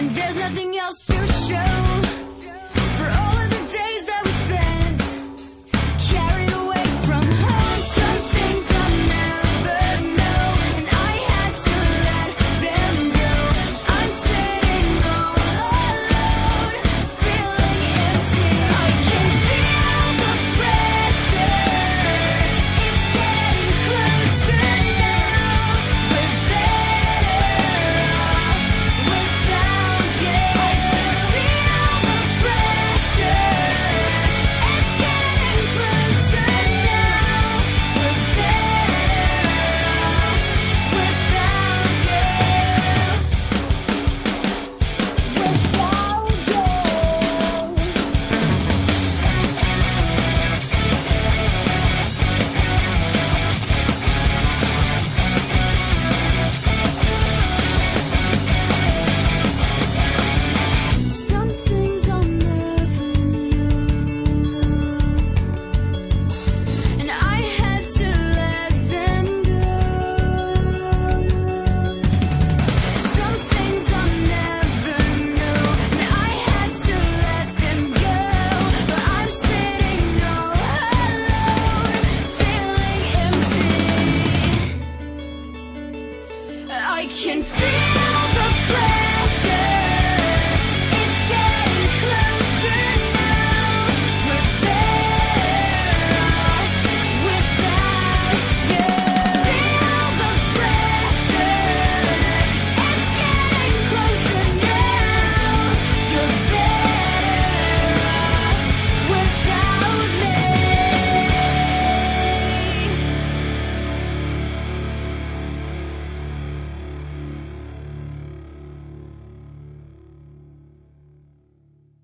And there's nothing else to show. Feeling